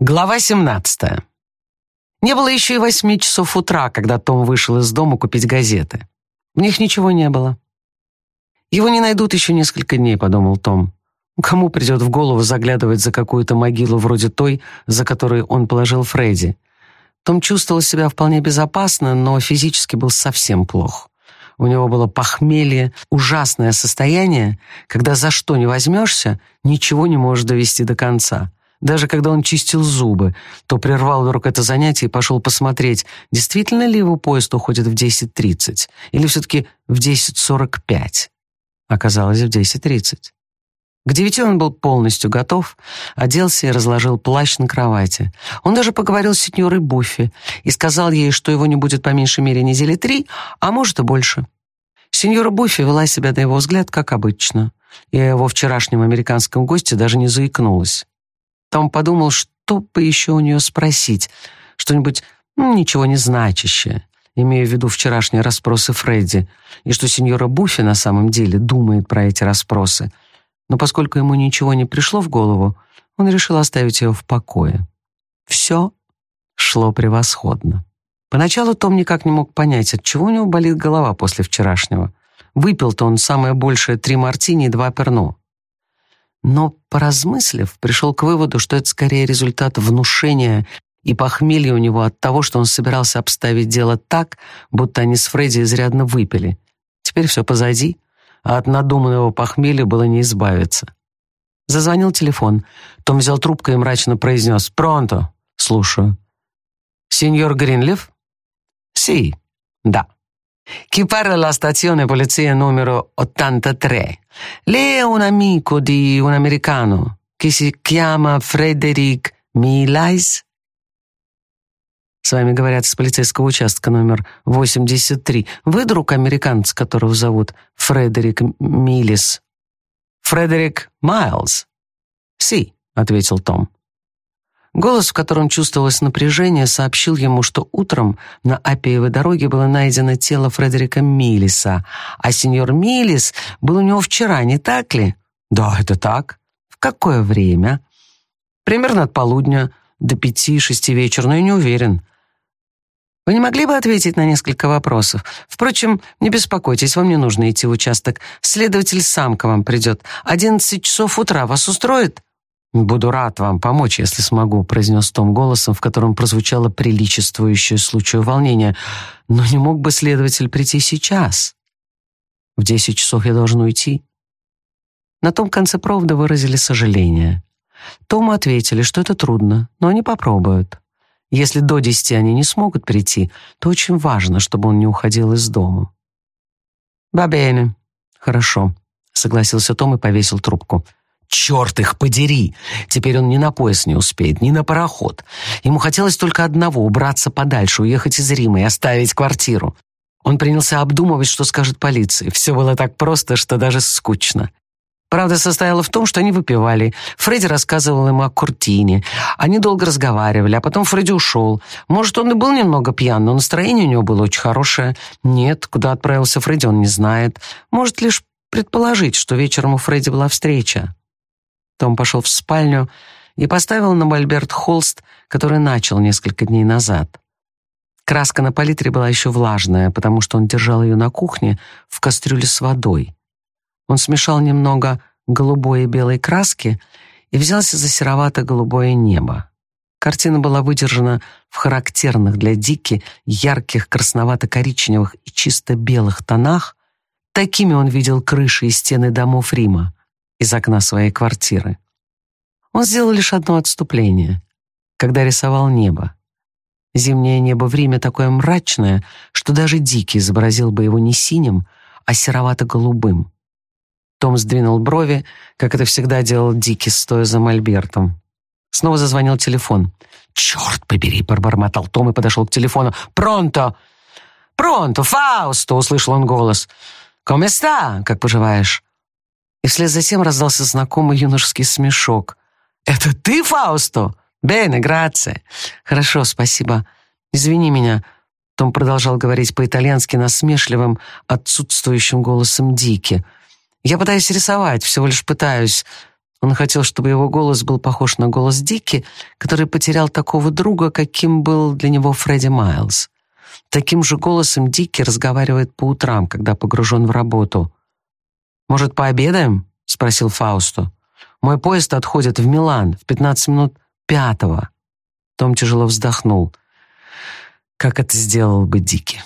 Глава 17. Не было еще и восьми часов утра, когда Том вышел из дома купить газеты. В них ничего не было. «Его не найдут еще несколько дней», — подумал Том. Кому придет в голову заглядывать за какую-то могилу вроде той, за которой он положил Фредди? Том чувствовал себя вполне безопасно, но физически был совсем плох. У него было похмелье, ужасное состояние, когда за что не возьмешься, ничего не можешь довести до конца. Даже когда он чистил зубы, то прервал вдруг это занятие и пошел посмотреть, действительно ли его поезд уходит в 10.30 или все-таки в 10.45. Оказалось, в 10.30. К девяти он был полностью готов, оделся и разложил плащ на кровати. Он даже поговорил с сеньорой Буффи и сказал ей, что его не будет по меньшей мере недели три, а может и больше. Сеньора Буффи вела себя, на его взгляд, как обычно, и о его вчерашнем американском госте даже не заикнулась. Том подумал, что бы еще у нее спросить, что-нибудь ну, ничего не значащее, имея в виду вчерашние расспросы Фредди, и что сеньора Буффи на самом деле думает про эти расспросы. Но поскольку ему ничего не пришло в голову, он решил оставить ее в покое. Все шло превосходно. Поначалу Том никак не мог понять, от чего у него болит голова после вчерашнего. Выпил-то он самое большее три мартини и два перно но, поразмыслив, пришел к выводу, что это скорее результат внушения и похмелья у него от того, что он собирался обставить дело так, будто они с Фредди изрядно выпили. Теперь все позади, а от надуманного похмелья было не избавиться. Зазвонил телефон. Том взял трубку и мрачно произнес «Пронто». «Слушаю». «Сеньор Гринлиф?» «Си». «Да». Chi parla alla stazione polizia numero 83? Lei è un amico di un americano che si chiama Фредерик Милайс? С вами говорят с полицейского участка номер 83. Вы друг американца, которого зовут Фредерик Милис? Фредерик Майлз? Си, ответил Том. Голос, в котором чувствовалось напряжение, сообщил ему, что утром на Апиевой дороге было найдено тело Фредерика Миллиса, а сеньор Миллис был у него вчера, не так ли? Да, это так. В какое время? Примерно от полудня до пяти-шести вечера, но я не уверен. Вы не могли бы ответить на несколько вопросов? Впрочем, не беспокойтесь, вам не нужно идти в участок. Следователь сам к вам придет. Одиннадцать часов утра вас устроит? «Буду рад вам помочь, если смогу», — произнес Том голосом, в котором прозвучало приличествующее случаю волнение. «Но не мог бы следователь прийти сейчас? В десять часов я должен уйти». На том конце провода выразили сожаление. Тому ответили, что это трудно, но они попробуют. Если до десяти они не смогут прийти, то очень важно, чтобы он не уходил из дома. «Бабейне». «Хорошо», — согласился Том и повесил трубку. Черт их подери! Теперь он ни на поезд не успеет, ни на пароход. Ему хотелось только одного — убраться подальше, уехать из Рима и оставить квартиру. Он принялся обдумывать, что скажет полиции. Все было так просто, что даже скучно. Правда состояла в том, что они выпивали. Фредди рассказывал ему о Куртине. Они долго разговаривали, а потом Фредди ушел. Может, он и был немного пьян, но настроение у него было очень хорошее. Нет, куда отправился Фредди, он не знает. Может лишь предположить, что вечером у Фредди была встреча. Том пошел в спальню и поставил на мольберт холст, который начал несколько дней назад. Краска на палитре была еще влажная, потому что он держал ее на кухне в кастрюле с водой. Он смешал немного голубой и белой краски и взялся за серовато-голубое небо. Картина была выдержана в характерных для Дики ярких красновато-коричневых и чисто белых тонах. Такими он видел крыши и стены домов Рима из окна своей квартиры. Он сделал лишь одно отступление, когда рисовал небо. Зимнее небо в Риме такое мрачное, что даже Дикий изобразил бы его не синим, а серовато-голубым. Том сдвинул брови, как это всегда делал Дикий, стоя за мольбертом. Снова зазвонил телефон. «Черт побери!» — пробормотал Том и подошел к телефону. «Пронто! Пронто! Фаусто!» — услышал он голос. «Коместа? Как поживаешь?» И вслед за тем раздался знакомый юношеский смешок. «Это ты, Фаусто? Бене, грация!» «Хорошо, спасибо. Извини меня». Том продолжал говорить по-итальянски насмешливым, отсутствующим голосом Дики. «Я пытаюсь рисовать, всего лишь пытаюсь. Он хотел, чтобы его голос был похож на голос Дики, который потерял такого друга, каким был для него Фредди Майлз. Таким же голосом Дики разговаривает по утрам, когда погружен в работу. «Может, пообедаем?» — спросил Фаусту. «Мой поезд отходит в Милан в 15 минут пятого». Том тяжело вздохнул. «Как это сделал бы Дики?»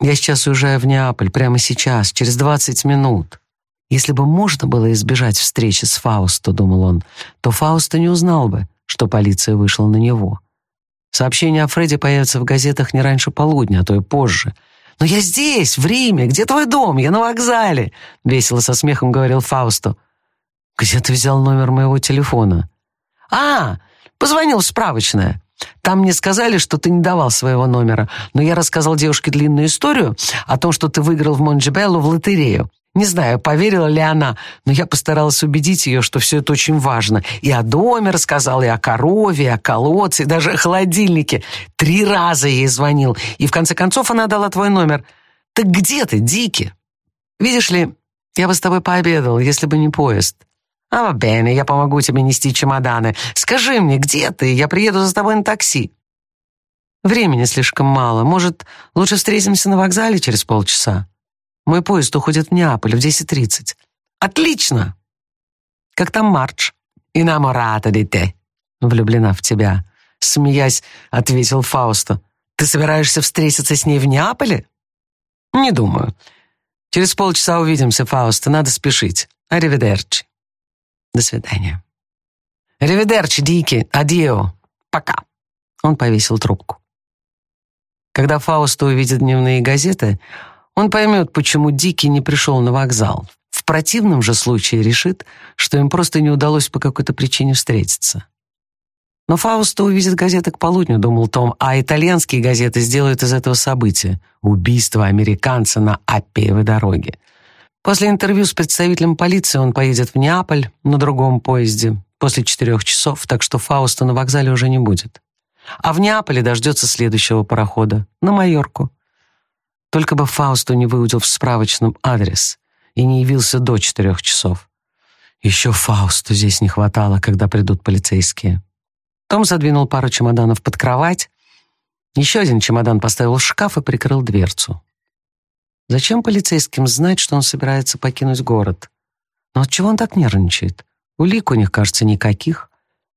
«Я сейчас уезжаю в Неаполь, прямо сейчас, через 20 минут». Если бы можно было избежать встречи с Фаусто, думал он, то Фаусто не узнал бы, что полиция вышла на него. Сообщение о Фредди появится в газетах не раньше полудня, а то и позже. «Но я здесь, в Риме! Где твой дом? Я на вокзале!» Весело со смехом говорил Фаусто. «Где ты взял номер моего телефона?» «А, позвонил в справочное. Там мне сказали, что ты не давал своего номера, но я рассказал девушке длинную историю о том, что ты выиграл в Монджибелло в лотерею. Не знаю, поверила ли она, но я постаралась убедить ее, что все это очень важно. И о доме рассказал, и о корове, и о колодце, и даже о холодильнике. Три раза ей звонил, и в конце концов она дала твой номер. Так где ты, Дики? Видишь ли, я бы с тобой пообедал, если бы не поезд. А, Бенни, я помогу тебе нести чемоданы. Скажи мне, где ты? Я приеду за тобой на такси. Времени слишком мало. Может, лучше встретимся на вокзале через полчаса? Мой поезд уходит в Неаполь в 10.30. Отлично! Как там Мардж? Инамората ди те. Влюблена в тебя. Смеясь, ответил Фауста. Ты собираешься встретиться с ней в Неаполе? Не думаю. Через полчаса увидимся, Фауста. Надо спешить. Аривидерчи. До свидания. Аривидерчи, Дики. Адио. Пока. Он повесил трубку. Когда Фауста увидит дневные газеты, он поймет, почему Дикий не пришел на вокзал. В противном же случае решит, что им просто не удалось по какой-то причине встретиться. Но Фауста увидит газеты к полудню, думал Том, а итальянские газеты сделают из этого события — убийство американца на Аппиевой дороге. После интервью с представителем полиции он поедет в Неаполь на другом поезде после четырех часов, так что Фауста на вокзале уже не будет. А в Неаполе дождется следующего парохода на Майорку. Только бы Фаусту не выудил в справочном адрес и не явился до четырех часов. Еще Фаусту здесь не хватало, когда придут полицейские. Том задвинул пару чемоданов под кровать, еще один чемодан поставил в шкаф и прикрыл дверцу. Зачем полицейским знать, что он собирается покинуть город? Но от чего он так нервничает? Улик у них, кажется, никаких.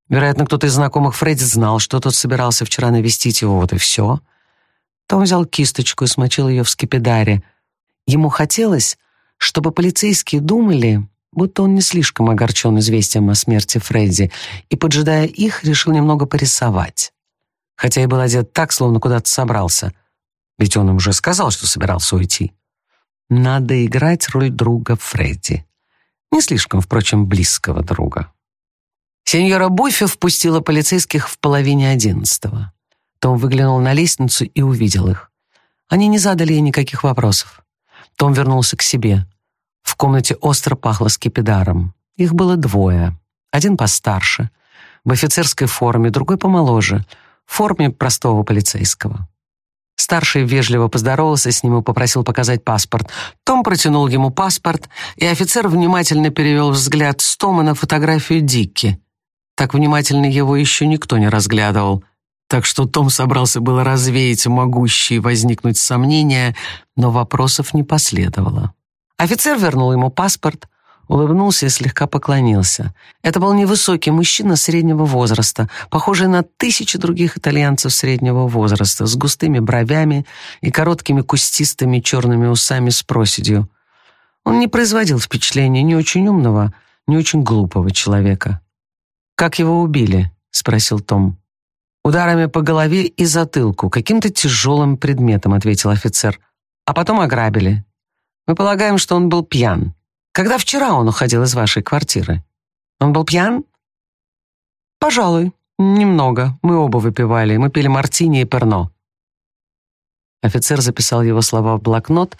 Вероятно, кто-то из знакомых Фредди знал, что тот собирался вчера навестить его, вот и все. Том взял кисточку и смочил ее в скипидаре. Ему хотелось, чтобы полицейские думали, будто он не слишком огорчен известием о смерти Фредди, и, поджидая их, решил немного порисовать. Хотя и был одет так, словно куда-то собрался. Ведь он им уже сказал, что собирался уйти. Надо играть роль друга Фредди. Не слишком, впрочем, близкого друга. Сеньора Буффи впустила полицейских в половине одиннадцатого. Том выглянул на лестницу и увидел их. Они не задали ей никаких вопросов. Том вернулся к себе. В комнате остро пахло скипидаром. Их было двое. Один постарше, в офицерской форме, другой помоложе, в форме простого полицейского. Старший вежливо поздоровался с ним и попросил показать паспорт. Том протянул ему паспорт, и офицер внимательно перевел взгляд с Тома на фотографию Дикки. Так внимательно его еще никто не разглядывал. Так что Том собрался было развеять могущие возникнуть сомнения, но вопросов не последовало. Офицер вернул ему паспорт, улыбнулся и слегка поклонился. Это был невысокий мужчина среднего возраста, похожий на тысячи других итальянцев среднего возраста, с густыми бровями и короткими кустистыми черными усами с проседью. Он не производил впечатления ни очень умного, ни очень глупого человека. «Как его убили?» — спросил Том. «Ударами по голове и затылку, каким-то тяжелым предметом», — ответил офицер. «А потом ограбили. Мы полагаем, что он был пьян. Когда вчера он уходил из вашей квартиры? Он был пьян?» «Пожалуй, немного. Мы оба выпивали. Мы пили мартини и перно». Офицер записал его слова в блокнот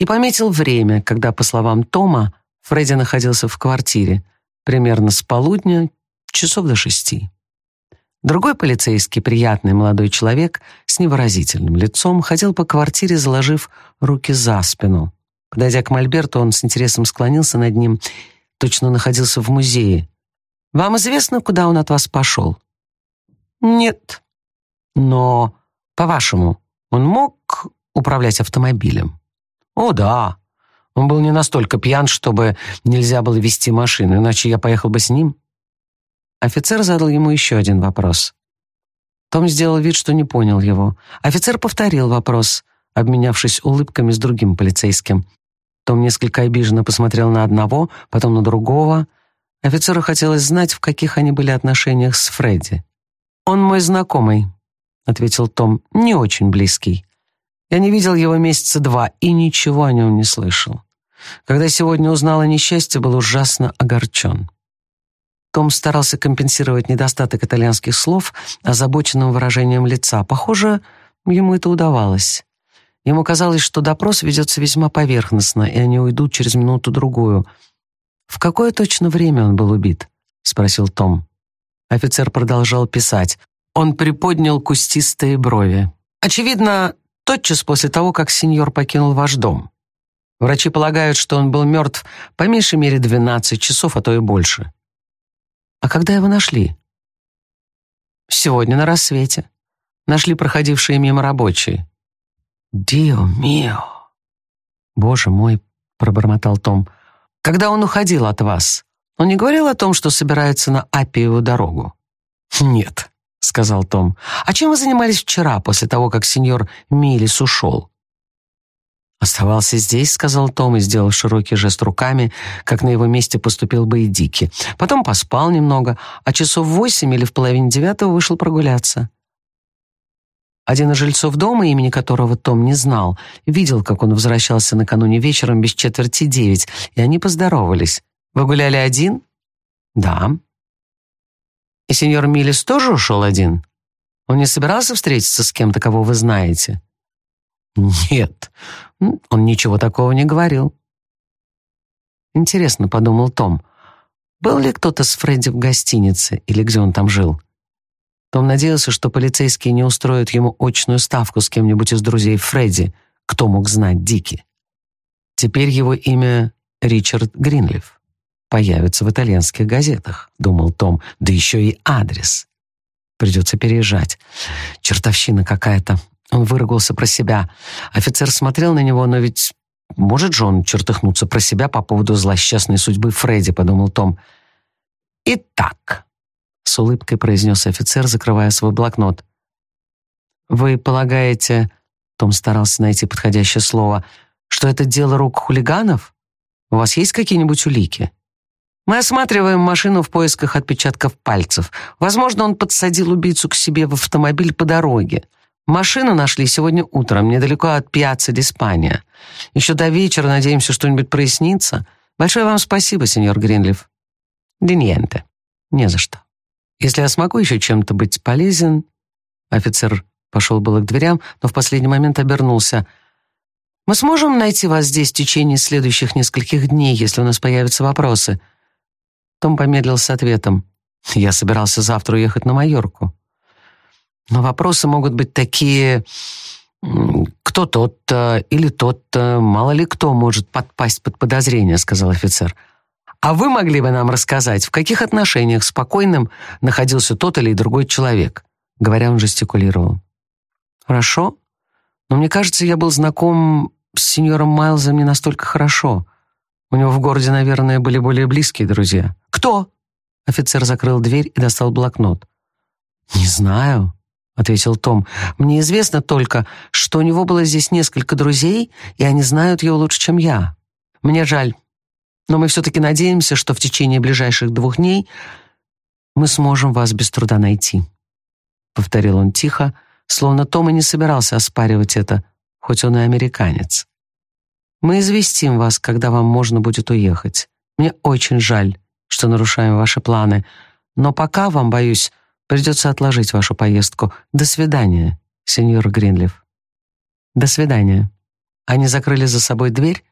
и пометил время, когда, по словам Тома, Фредди находился в квартире, примерно с полудня, часов до шести. Другой полицейский, приятный молодой человек с невыразительным лицом, ходил по квартире, заложив руки за спину. Подойдя к Мольберту, он с интересом склонился над ним точно находился в музее. Вам известно, куда он от вас пошел? Нет. Но, по-вашему, он мог управлять автомобилем? О, да. Он был не настолько пьян, чтобы нельзя было вести машину, иначе я поехал бы с ним. Офицер задал ему еще один вопрос. Том сделал вид, что не понял его. Офицер повторил вопрос, обменявшись улыбками с другим полицейским. Том несколько обиженно посмотрел на одного, потом на другого. Офицеру хотелось знать, в каких они были отношениях с Фредди. «Он мой знакомый», — ответил Том, — «не очень близкий. Я не видел его месяца два и ничего о нем не слышал. Когда сегодня узнал о несчастье, был ужасно огорчен». Том старался компенсировать недостаток итальянских слов озабоченным выражением лица. Похоже, ему это удавалось. Ему казалось, что допрос ведется весьма поверхностно, и они уйдут через минуту-другую. «В какое точно время он был убит?» — спросил Том. Офицер продолжал писать. Он приподнял кустистые брови. «Очевидно, тотчас после того, как сеньор покинул ваш дом. Врачи полагают, что он был мертв по меньшей мере 12 часов, а то и больше. А когда его нашли? Сегодня на рассвете. Нашли проходившие мимо рабочие. «Дио мио!» «Боже мой!» — пробормотал Том. «Когда он уходил от вас, он не говорил о том, что собирается на Апиеву дорогу?» «Нет», — сказал Том. «А чем вы занимались вчера, после того, как сеньор Милис ушел?» «Оставался здесь», — сказал Том и сделал широкий жест руками, как на его месте поступил бы и Дики. Потом поспал немного, а часов в восемь или в половине девятого вышел прогуляться. Один из жильцов дома, имени которого Том не знал, видел, как он возвращался накануне вечером без четверти девять, и они поздоровались. «Вы гуляли один?» «Да». «И сеньор Миллис тоже ушел один? Он не собирался встретиться с кем-то, кого вы знаете?» «Нет, он ничего такого не говорил». «Интересно», — подумал Том, — «был ли кто-то с Фредди в гостинице или где он там жил?» Том надеялся, что полицейские не устроят ему очную ставку с кем-нибудь из друзей Фредди, кто мог знать Дики. Теперь его имя Ричард Гринлиф появится в итальянских газетах, думал Том, да еще и адрес. Придется переезжать. Чертовщина какая-то. Он выругался про себя. Офицер смотрел на него, но ведь может же он чертыхнуться про себя по поводу злосчастной судьбы Фредди, подумал Том. Итак, с улыбкой произнес офицер, закрывая свой блокнот. Вы полагаете, Том старался найти подходящее слово, что это дело рук хулиганов? У вас есть какие-нибудь улики? Мы осматриваем машину в поисках отпечатков пальцев. Возможно, он подсадил убийцу к себе в автомобиль по дороге. Машину нашли сегодня утром, недалеко от Пьяцца Диспания. Еще до вечера надеемся, что-нибудь прояснится. Большое вам спасибо, сеньор Гринлиф. Диньенте. Не за что. Если я смогу еще чем-то быть полезен...» Офицер пошел было к дверям, но в последний момент обернулся. «Мы сможем найти вас здесь в течение следующих нескольких дней, если у нас появятся вопросы?» Том помедлил с ответом. «Я собирался завтра уехать на Майорку». Но вопросы могут быть такие... «Кто тот-то или тот-то, мало ли кто может подпасть под подозрение», — сказал офицер. «А вы могли бы нам рассказать, в каких отношениях спокойным находился тот или другой человек?» Говоря, он жестикулировал. «Хорошо. Но мне кажется, я был знаком с сеньором Майлзом не настолько хорошо. У него в городе, наверное, были более близкие друзья». «Кто?» Офицер закрыл дверь и достал блокнот. «Не знаю», ответил Том. «Мне известно только, что у него было здесь несколько друзей, и они знают его лучше, чем я. Мне жаль, но мы все-таки надеемся, что в течение ближайших двух дней мы сможем вас без труда найти», — повторил он тихо, словно Том и не собирался оспаривать это, хоть он и американец. «Мы известим вас, когда вам можно будет уехать. Мне очень жаль, что нарушаем ваши планы, но пока вам, боюсь, Придется отложить вашу поездку. До свидания, сеньор Гринлиф. До свидания. Они закрыли за собой дверь,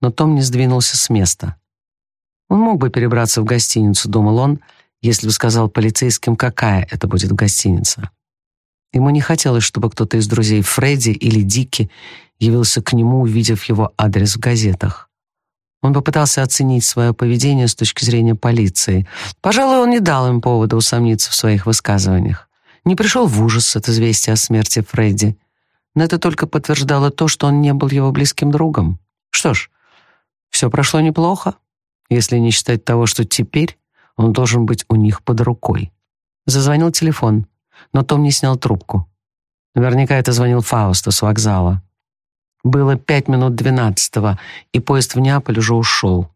но Том не сдвинулся с места. Он мог бы перебраться в гостиницу, думал он, если бы сказал полицейским, какая это будет гостиница. Ему не хотелось, чтобы кто-то из друзей Фредди или Дики явился к нему, увидев его адрес в газетах. Он попытался оценить свое поведение с точки зрения полиции. Пожалуй, он не дал им повода усомниться в своих высказываниях. Не пришел в ужас от известия о смерти Фредди. Но это только подтверждало то, что он не был его близким другом. Что ж, все прошло неплохо, если не считать того, что теперь он должен быть у них под рукой. Зазвонил телефон, но Том не снял трубку. Наверняка это звонил Фауста с вокзала. Было пять минут двенадцатого, и поезд в Неаполь уже ушел.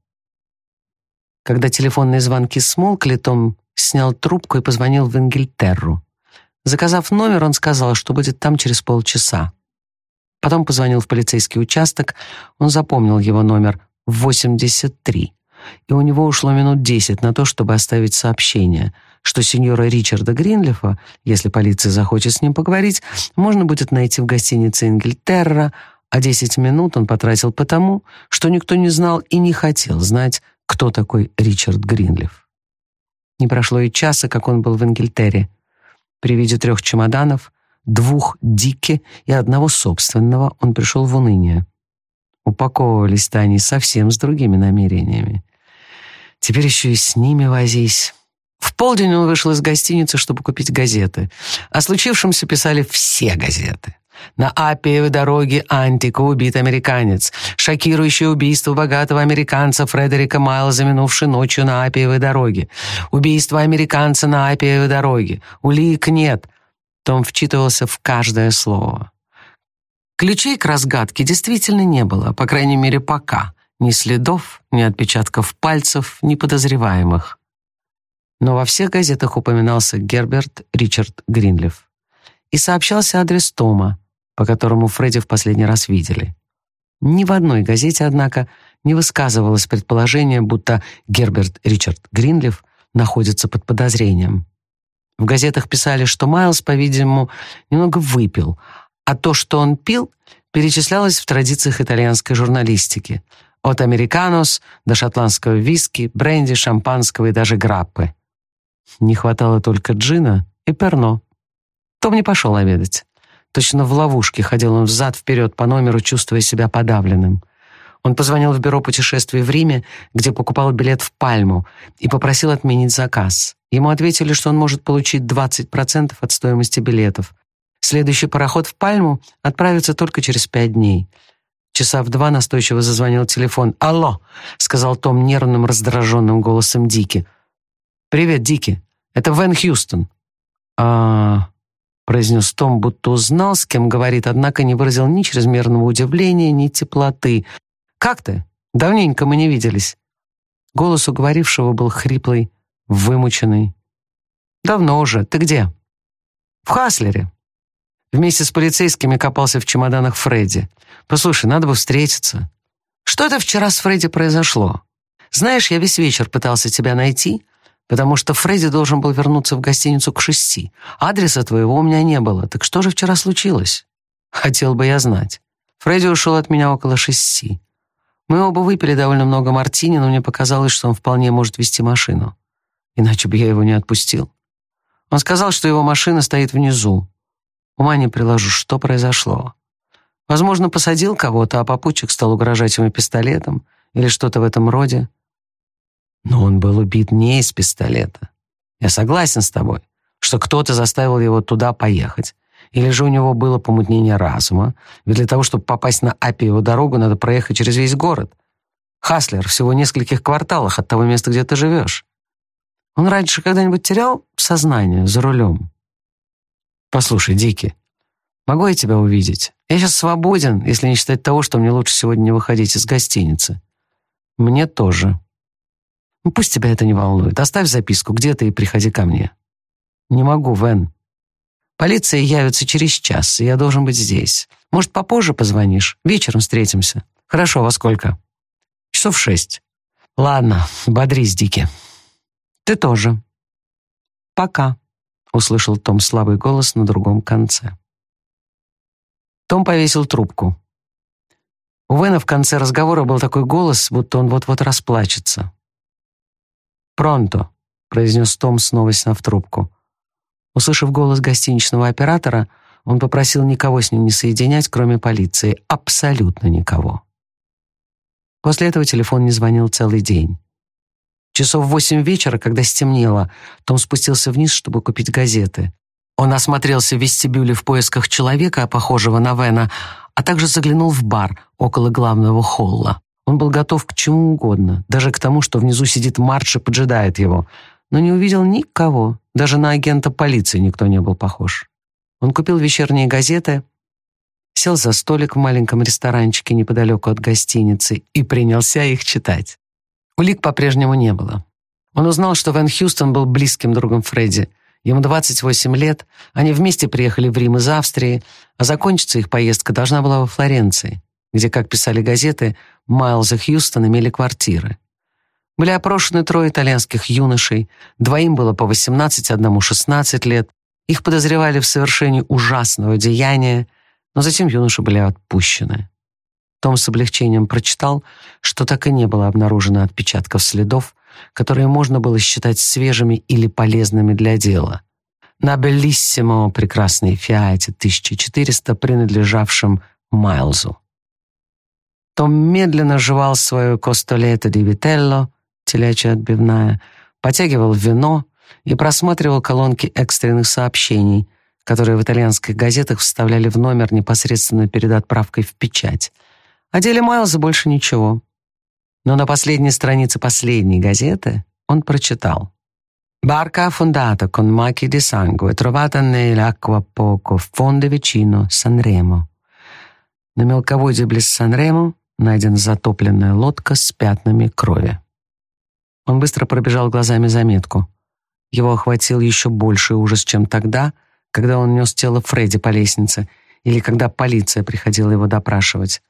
Когда телефонные звонки смолкли, Том снял трубку и позвонил в Ингельтерру. Заказав номер, он сказал, что будет там через полчаса. Потом позвонил в полицейский участок, он запомнил его номер 83, и у него ушло минут 10 на то, чтобы оставить сообщение, что сеньора Ричарда Гринлифа, если полиция захочет с ним поговорить, можно будет найти в гостинице «Ингельтерра», а 10 минут он потратил потому, что никто не знал и не хотел знать, кто такой Ричард Гринлиф. Не прошло и часа, как он был в Ингельтерре. При виде трех чемоданов, двух Дики и одного собственного он пришел в уныние. Упаковывались-то они совсем с другими намерениями. Теперь еще и с ними возись. В полдень он вышел из гостиницы, чтобы купить газеты. О случившемся писали все газеты. На Апиевой дороге Антика убит американец. Шокирующее убийство богатого американца Фредерика Майлза, минувшей ночью на Апиевой дороге. Убийство американца на Апиевой дороге. Улик нет. Том вчитывался в каждое слово. Ключей к разгадке действительно не было, по крайней мере, пока. Ни следов, ни отпечатков пальцев, ни подозреваемых. Но во всех газетах упоминался Герберт Ричард Гринлиф. И сообщался адрес Тома, по которому Фредди в последний раз видели. Ни в одной газете, однако, не высказывалось предположение, будто Герберт Ричард Гринлиф находится под подозрением. В газетах писали, что Майлз, по-видимому, немного выпил, а то, что он пил, перечислялось в традициях итальянской журналистики. От американос до шотландского виски, бренди, шампанского и даже граппы. Не хватало только джина и перно. Том не пошел обедать. Точно в ловушке ходил он взад-вперед по номеру, чувствуя себя подавленным. Он позвонил в бюро путешествий в Риме, где покупал билет в Пальму, и попросил отменить заказ. Ему ответили, что он может получить 20% от стоимости билетов. Следующий пароход в Пальму отправится только через пять дней. Часа в два настойчиво зазвонил телефон. «Алло!» — сказал Том нервным, раздраженным голосом Дики. «Привет, Дики. Это Вен Хьюстон». «А...» произнес Том, будто узнал, с кем говорит, однако не выразил ни чрезмерного удивления, ни теплоты. «Как ты? Давненько мы не виделись». Голос у говорившего был хриплый, вымученный. «Давно уже. Ты где?» «В Хаслере». Вместе с полицейскими копался в чемоданах Фредди. «Послушай, надо бы встретиться». «Что это вчера с Фредди произошло? Знаешь, я весь вечер пытался тебя найти, потому что Фредди должен был вернуться в гостиницу к шести. Адреса твоего у меня не было. Так что же вчера случилось? Хотел бы я знать. Фредди ушел от меня около шести. Мы оба выпили довольно много мартини, но мне показалось, что он вполне может вести машину. Иначе бы я его не отпустил. Он сказал, что его машина стоит внизу. Ума не приложу, что произошло. Возможно, посадил кого-то, а попутчик стал угрожать ему пистолетом или что-то в этом роде. Но он был убит не из пистолета. Я согласен с тобой, что кто-то заставил его туда поехать. Или же у него было помутнение разума, ведь для того, чтобы попасть на Апиеву дорогу, надо проехать через весь город. Хаслер всего в нескольких кварталах от того места, где ты живешь. Он раньше когда-нибудь терял сознание за рулем? Послушай, Дики, могу я тебя увидеть? Я сейчас свободен, если не считать того, что мне лучше сегодня не выходить из гостиницы. Мне тоже. Ну, пусть тебя это не волнует. Оставь записку где ты и приходи ко мне. Не могу, Вен. Полиция явится через час, и я должен быть здесь. Может, попозже позвонишь? Вечером встретимся. Хорошо, во сколько? Часов шесть. Ладно, бодрись, Дики. Ты тоже. Пока, услышал Том слабый голос на другом конце. Том повесил трубку. У Вена в конце разговора был такой голос, будто он вот-вот расплачется. «Пронто», — произнес Том, снова сняв трубку. Услышав голос гостиничного оператора, он попросил никого с ним не соединять, кроме полиции. Абсолютно никого. После этого телефон не звонил целый день. Часов в восемь вечера, когда стемнело, Том спустился вниз, чтобы купить газеты. Он осмотрелся в вестибюле в поисках человека, похожего на Вена, а также заглянул в бар около главного холла. Он был готов к чему угодно, даже к тому, что внизу сидит Марш и поджидает его, но не увидел никого, даже на агента полиции никто не был похож. Он купил вечерние газеты, сел за столик в маленьком ресторанчике неподалеку от гостиницы и принялся их читать. Улик по-прежнему не было. Он узнал, что Ван Хьюстон был близким другом Фредди. Ему 28 лет, они вместе приехали в Рим из Австрии, а закончиться их поездка должна была во Флоренции, где, как писали газеты, Майлз и Хьюстон имели квартиры. Были опрошены трое итальянских юношей, двоим было по 18, одному 16 лет. Их подозревали в совершении ужасного деяния, но затем юноши были отпущены. Том с облегчением прочитал, что так и не было обнаружено отпечатков следов, которые можно было считать свежими или полезными для дела. На Беллиссимо прекрасной Фиате 1400, принадлежавшем Майлзу. Том медленно жевал свою костолето ди вителло, телячья отбивная, потягивал вино и просматривал колонки экстренных сообщений, которые в итальянских газетах вставляли в номер непосредственно перед отправкой в печать — о деле Майлза больше ничего. Но на последней странице последней газеты он прочитал. «Barca affondata con macchie di sangue, trovata nell'acqua poco, фонде vicino Санремо». На мелководье близ Сан-Ремо найдена затопленная лодка с пятнами крови. Он быстро пробежал глазами заметку. Его охватил еще больший ужас, чем тогда, когда он нес тело Фредди по лестнице или когда полиция приходила его допрашивать.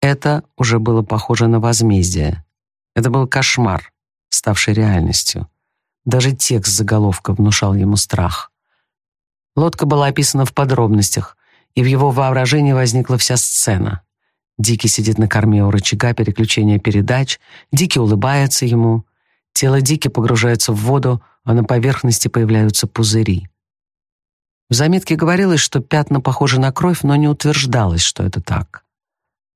Это уже было похоже на возмездие. Это был кошмар, ставший реальностью. Даже текст заголовка внушал ему страх. Лодка была описана в подробностях, и в его воображении возникла вся сцена. Дикий сидит на корме у рычага переключения передач, Дикий улыбается ему, тело Дики погружается в воду, а на поверхности появляются пузыри. В заметке говорилось, что пятна похожи на кровь, но не утверждалось, что это так.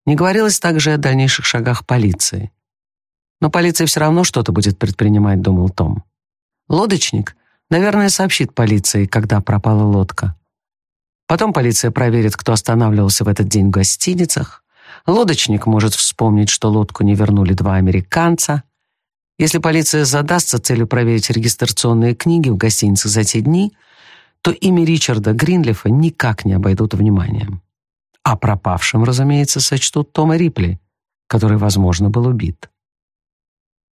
Не говорилось также о дальнейших шагах полиции. Но полиция все равно что-то будет предпринимать, думал Том. Лодочник, наверное, сообщит полиции, когда пропала лодка. Потом полиция проверит, кто останавливался в этот день в гостиницах. Лодочник может вспомнить, что лодку не вернули два американца. Если полиция задастся целью проверить регистрационные книги в гостиницах за те дни, то имя Ричарда Гринлифа никак не обойдут вниманием. А пропавшим, разумеется, сочтут Тома Рипли, который, возможно, был убит.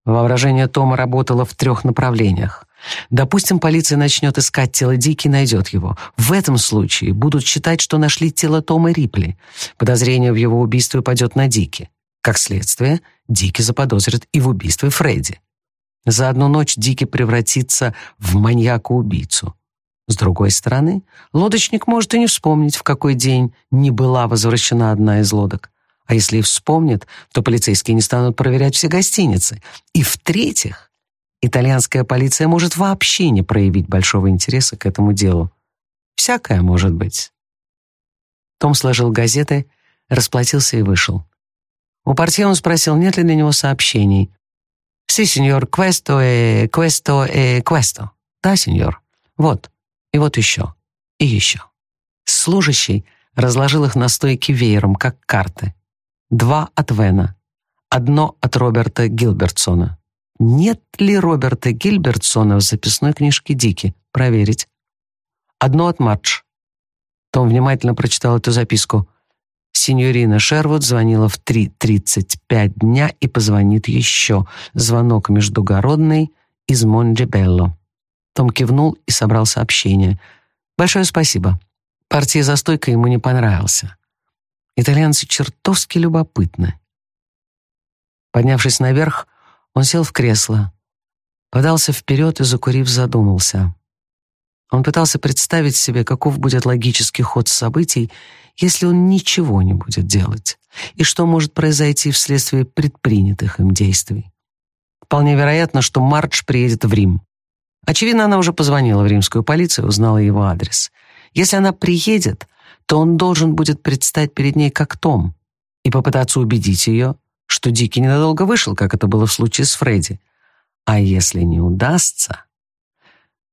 Воображение Тома работало в трех направлениях. Допустим, полиция начнет искать тело Дики и найдет его. В этом случае будут считать, что нашли тело Тома Рипли. Подозрение в его убийстве пойдет на Дики. Как следствие, Дики заподозрят и в убийстве Фредди. За одну ночь Дики превратится в маньяка-убийцу. С другой стороны, лодочник может и не вспомнить, в какой день не была возвращена одна из лодок. А если и вспомнит, то полицейские не станут проверять все гостиницы. И в-третьих, итальянская полиция может вообще не проявить большого интереса к этому делу. Всякое может быть. Том сложил газеты, расплатился и вышел. У портье он спросил, нет ли для него сообщений. «Си, сеньор, questo e questo e questo». «Да, сеньор. Вот». И вот еще. И еще. Служащий разложил их на стойке веером, как карты. Два от Вена. Одно от Роберта Гилбертсона. Нет ли Роберта Гильбертсона в записной книжке Дики? Проверить. Одно от Мардж. Том внимательно прочитал эту записку. Синьорина Шервуд звонила в 3.35 дня и позвонит еще. Звонок междугородный из Монджебелло. Том кивнул и собрал сообщение. «Большое спасибо. Партия за стойкой ему не понравился. Итальянцы чертовски любопытны». Поднявшись наверх, он сел в кресло, подался вперед и, закурив, задумался. Он пытался представить себе, каков будет логический ход событий, если он ничего не будет делать, и что может произойти вследствие предпринятых им действий. Вполне вероятно, что Мардж приедет в Рим. Очевидно, она уже позвонила в римскую полицию и узнала его адрес. Если она приедет, то он должен будет предстать перед ней как Том и попытаться убедить ее, что Дики ненадолго вышел, как это было в случае с Фредди. А если не удастся...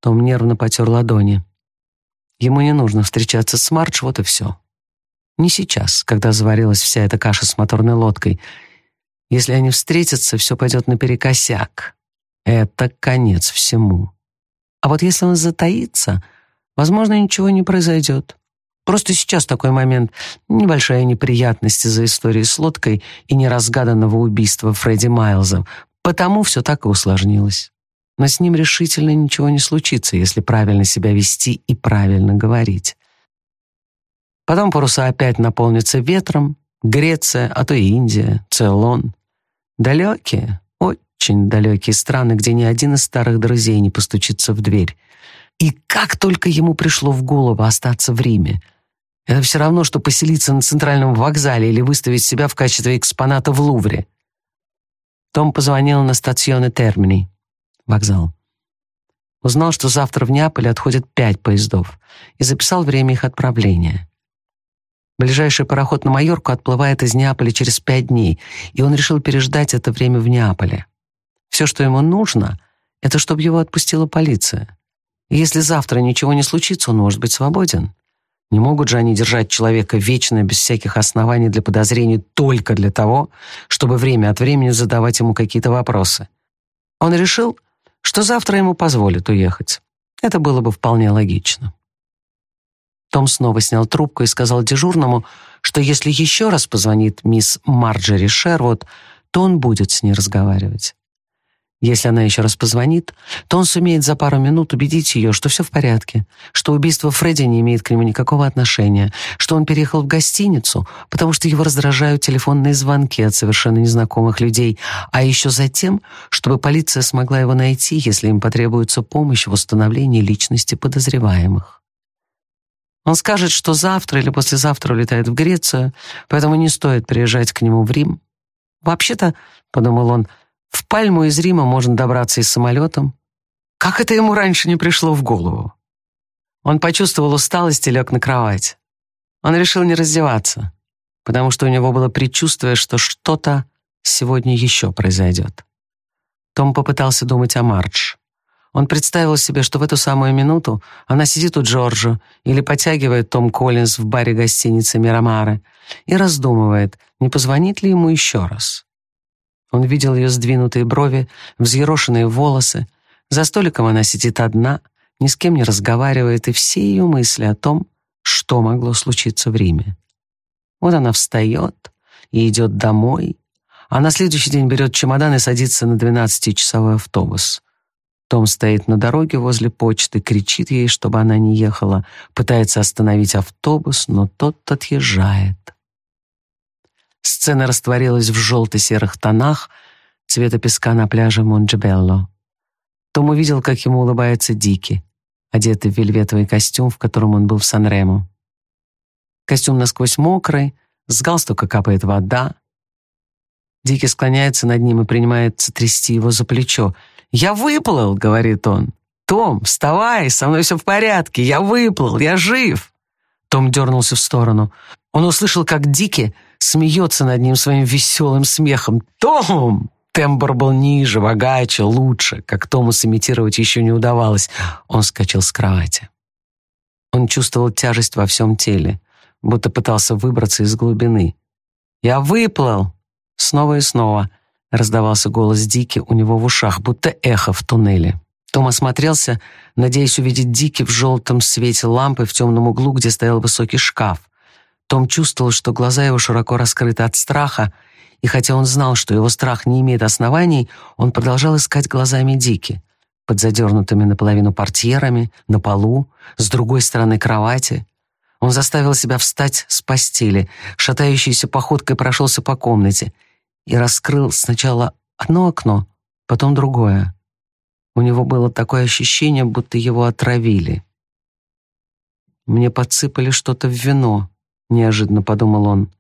Том нервно потер ладони. Ему не нужно встречаться с Мардж, вот и все. Не сейчас, когда заварилась вся эта каша с моторной лодкой. Если они встретятся, все пойдет наперекосяк. Это конец всему. А вот если он затаится, возможно, ничего не произойдет. Просто сейчас такой момент. Небольшая неприятность из-за истории с лодкой и неразгаданного убийства Фредди Майлза. Потому все так и усложнилось. Но с ним решительно ничего не случится, если правильно себя вести и правильно говорить. Потом паруса опять наполнятся ветром, Греция, а то и Индия, Цейлон. Далекие, очень далекие страны, где ни один из старых друзей не постучится в дверь. И как только ему пришло в голову остаться в Риме, это все равно, что поселиться на центральном вокзале или выставить себя в качестве экспоната в Лувре. Том позвонил на стационе Термини, вокзал. Узнал, что завтра в Неаполе отходят пять поездов, и записал время их отправления. Ближайший пароход на Майорку отплывает из Неаполя через пять дней, и он решил переждать это время в Неаполе. Все, что ему нужно, это чтобы его отпустила полиция. И если завтра ничего не случится, он может быть свободен. Не могут же они держать человека вечно, без всяких оснований для подозрений, только для того, чтобы время от времени задавать ему какие-то вопросы. Он решил, что завтра ему позволят уехать. Это было бы вполне логично. Том снова снял трубку и сказал дежурному, что если еще раз позвонит мисс Марджери Шервуд, то он будет с ней разговаривать. Если она еще раз позвонит, то он сумеет за пару минут убедить ее, что все в порядке, что убийство Фредди не имеет к нему никакого отношения, что он переехал в гостиницу, потому что его раздражают телефонные звонки от совершенно незнакомых людей, а еще затем, чтобы полиция смогла его найти, если им потребуется помощь в установлении личности подозреваемых. Он скажет, что завтра или послезавтра улетает в Грецию, поэтому не стоит приезжать к нему в Рим. Вообще-то, подумал он, в Пальму из Рима можно добраться и самолетом. Как это ему раньше не пришло в голову? Он почувствовал усталость и лег на кровать. Он решил не раздеваться, потому что у него было предчувствие, что что-то сегодня еще произойдет. Том попытался думать о Мардж. Он представил себе, что в эту самую минуту она сидит у Джорджа или подтягивает Том Коллинз в баре гостиницы «Мирамары» и раздумывает, не позвонит ли ему еще раз. Он видел ее сдвинутые брови, взъерошенные волосы. За столиком она сидит одна, ни с кем не разговаривает, и все ее мысли о том, что могло случиться в Риме. Вот она встает и идет домой, а на следующий день берет чемодан и садится на двенадцатичасовой автобус. Том стоит на дороге возле почты, кричит ей, чтобы она не ехала, пытается остановить автобус, но тот отъезжает. Сцена растворилась в желто-серых тонах цвета песка на пляже Монджебелло. Том увидел, как ему улыбается Дики, одетый в вельветовый костюм, в котором он был в Сан-Рему. Костюм насквозь мокрый, с галстука капает вода. Дики склоняется над ним и принимается трясти его за плечо. «Я выплыл!» — говорит он. «Том, вставай, со мной все в порядке, я выплыл, я жив!» Том дернулся в сторону. Он услышал, как Дики смеется над ним своим веселым смехом. «Том!» Тембр был ниже, богаче, лучше. Как Тому сымитировать еще не удавалось. Он скачал с кровати. Он чувствовал тяжесть во всем теле, будто пытался выбраться из глубины. «Я выплыл!» Снова и снова раздавался голос Дики у него в ушах, будто эхо в туннеле. Том осмотрелся, надеясь увидеть Дики в желтом свете лампы в темном углу, где стоял высокий шкаф. Том чувствовал, что глаза его широко раскрыты от страха, и хотя он знал, что его страх не имеет оснований, он продолжал искать глазами Дики, под задернутыми наполовину портьерами, на полу, с другой стороны кровати. Он заставил себя встать с постели, шатающейся походкой прошелся по комнате и раскрыл сначала одно окно, потом другое. У него было такое ощущение, будто его отравили. Мне подсыпали что-то в вино, неожиданно подумал он.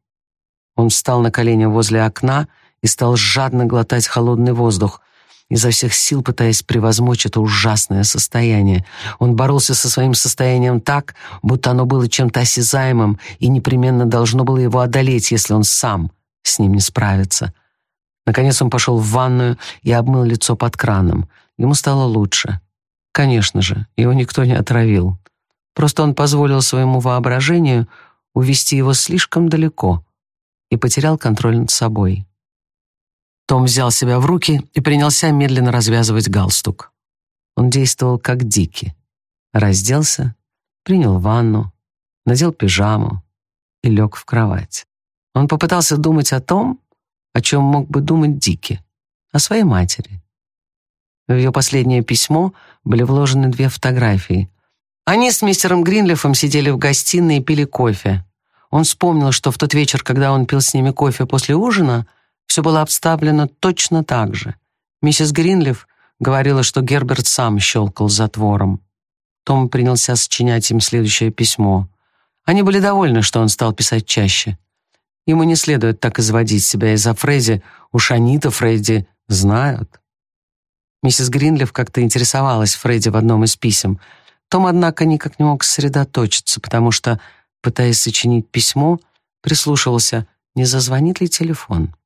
Он встал на колени возле окна и стал жадно глотать холодный воздух, изо всех сил пытаясь превозмочь это ужасное состояние. Он боролся со своим состоянием так, будто оно было чем-то осязаемым и непременно должно было его одолеть, если он сам с ним не справится. Наконец он пошел в ванную и обмыл лицо под краном. Ему стало лучше. Конечно же, его никто не отравил. Просто он позволил своему воображению увести его слишком далеко и потерял контроль над собой. Том взял себя в руки и принялся медленно развязывать галстук. Он действовал как дикий. Разделся, принял ванну, надел пижаму и лег в кровать. Он попытался думать о том, о чем мог бы думать Дики, о своей матери. В ее последнее письмо были вложены две фотографии. Они с мистером Гринлифом сидели в гостиной и пили кофе. Он вспомнил, что в тот вечер, когда он пил с ними кофе после ужина, все было обставлено точно так же. Миссис Гринлиф говорила, что Герберт сам щелкал затвором. Том принялся сочинять им следующее письмо. Они были довольны, что он стал писать чаще. Ему не следует так изводить себя из-за Фредди. Уж они-то Фредди знают. Миссис Гринлиф как-то интересовалась Фредди в одном из писем. Том, однако, никак не мог сосредоточиться, потому что, пытаясь сочинить письмо, прислушивался, не зазвонит ли телефон.